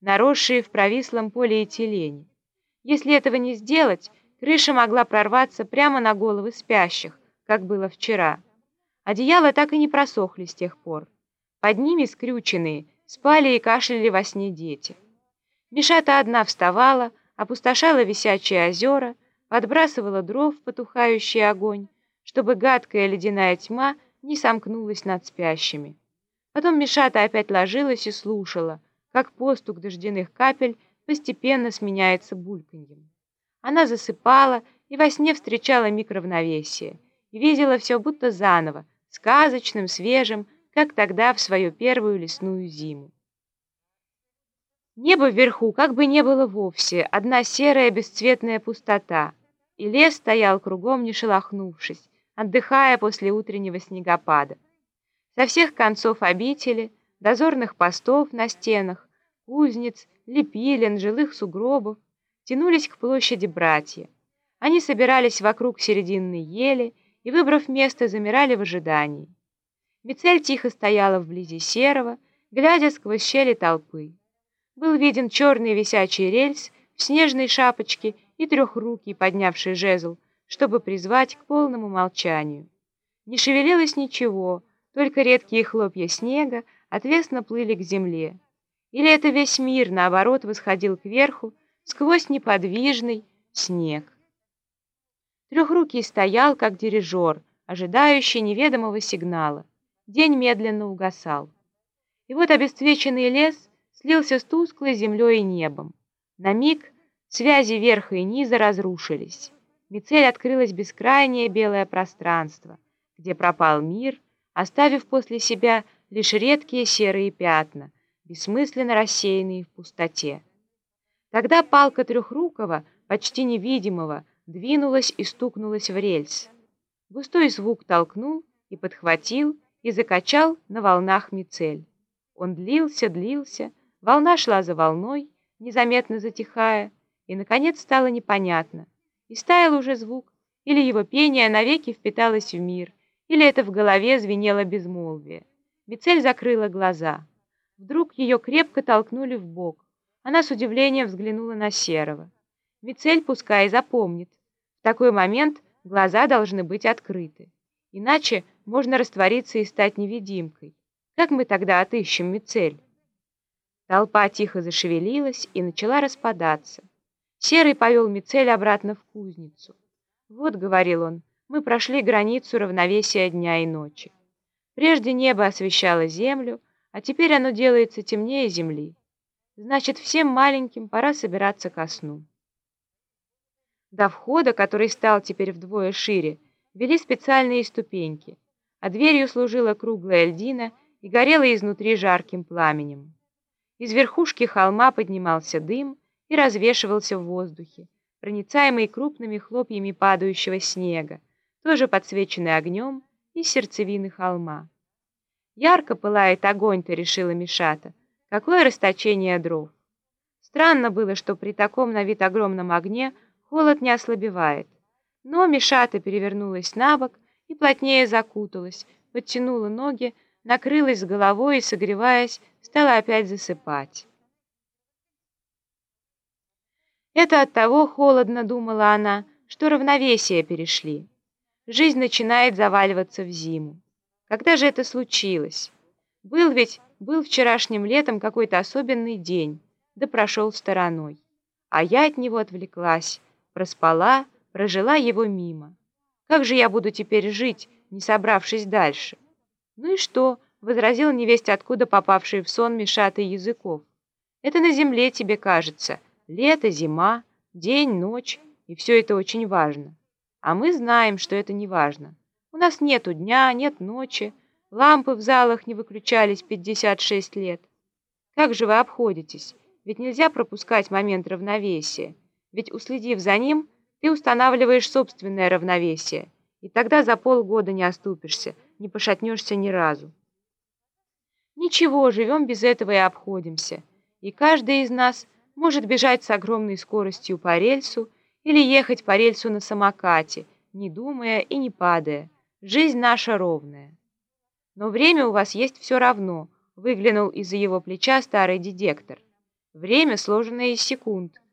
наросшие в провислом полиэтилене. Если этого не сделать, крыша могла прорваться прямо на головы спящих, как было вчера. Одеяла так и не просохли с тех пор. Под ними, скрюченные, спали и кашляли во сне дети. Мишата одна вставала, опустошала висячие озера, подбрасывала дров в потухающий огонь, чтобы гадкая ледяная тьма не сомкнулась над спящими. Потом Мишата опять ложилась и слушала, как постук дождяных капель постепенно сменяется бульканьем. Она засыпала и во сне встречала миг равновесия и видела все будто заново, сказочным, свежим, как тогда в свою первую лесную зиму. Небо вверху как бы не было вовсе, одна серая бесцветная пустота, и лес стоял кругом, не шелохнувшись, отдыхая после утреннего снегопада. Со всех концов обители, дозорных постов на стенах, кузнец, лепилен, жилых сугробов, тянулись к площади братья. Они собирались вокруг серединной ели и, выбрав место, замирали в ожидании. Мицель тихо стояла вблизи серого, глядя сквозь щели толпы. Был виден черный висячий рельс в снежной шапочке и трехрукий, поднявший жезл, чтобы призвать к полному молчанию. Не шевелилось ничего, только редкие хлопья снега отвесно плыли к земле. Или это весь мир, наоборот, восходил кверху сквозь неподвижный снег. Трехрукий стоял, как дирижер, ожидающий неведомого сигнала. День медленно угасал. И вот обесцвеченный лес слился с тусклой землей и небом. На миг связи верха и низа разрушились. Мицель открылось бескрайнее белое пространство, где пропал мир, оставив после себя лишь редкие серые пятна, бессмысленно рассеянные в пустоте. Тогда палка Трехрукова, почти невидимого, двинулась и стукнулась в рельс. Густой звук толкнул и подхватил, и закачал на волнах мицель. Он длился, длился, волна шла за волной, незаметно затихая, и, наконец, стало непонятно, и стаял уже звук, или его пение навеки впиталось в мир, или это в голове звенело безмолвие. Мицель закрыла глаза. Вдруг ее крепко толкнули в бок. Она с удивлением взглянула на Серого. Мицель пускай запомнит. В такой момент глаза должны быть открыты. Иначе можно раствориться и стать невидимкой. Как мы тогда отыщем Мицель? Толпа тихо зашевелилась и начала распадаться. Серый повел Мицель обратно в кузницу. «Вот», — говорил он, — «мы прошли границу равновесия дня и ночи. Прежде небо освещало землю, а теперь оно делается темнее земли. Значит, всем маленьким пора собираться ко сну». До входа, который стал теперь вдвое шире, вели специальные ступеньки, а дверью служила круглая льдина и горела изнутри жарким пламенем. Из верхушки холма поднимался дым и развешивался в воздухе, проницаемый крупными хлопьями падающего снега, тоже подсвеченный огнем из сердцевины холма. Ярко пылает огонь-то, решила Мишата. Какое расточение дров! Странно было, что при таком на вид огромном огне холод не ослабевает. Но Мишата перевернулась на бок и плотнее закуталась, подтянула ноги, накрылась головой и, согреваясь, стала опять засыпать. Это от того холодно, думала она, что равновесие перешли. Жизнь начинает заваливаться в зиму. Когда же это случилось? Был ведь, был вчерашним летом какой-то особенный день, да прошел стороной. А я от него отвлеклась, проспала, прожила его мимо. Как же я буду теперь жить, не собравшись дальше? Ну и что, возразил невесть, откуда попавший в сон Мишатый языков. Это на земле тебе кажется. Лето, зима, день, ночь, и все это очень важно. А мы знаем, что это не важно. У нас нету дня, нет ночи, лампы в залах не выключались 56 лет. Как же вы обходитесь? Ведь нельзя пропускать момент равновесия. Ведь, уследив за ним, ты устанавливаешь собственное равновесие, и тогда за полгода не оступишься, не пошатнешься ни разу. Ничего, живем без этого и обходимся, и каждый из нас может бежать с огромной скоростью по рельсу или ехать по рельсу на самокате, не думая и не падая. Жизнь наша ровная. Но время у вас есть все равно, выглянул из-за его плеча старый дедектор. Время, сложенное из секунд.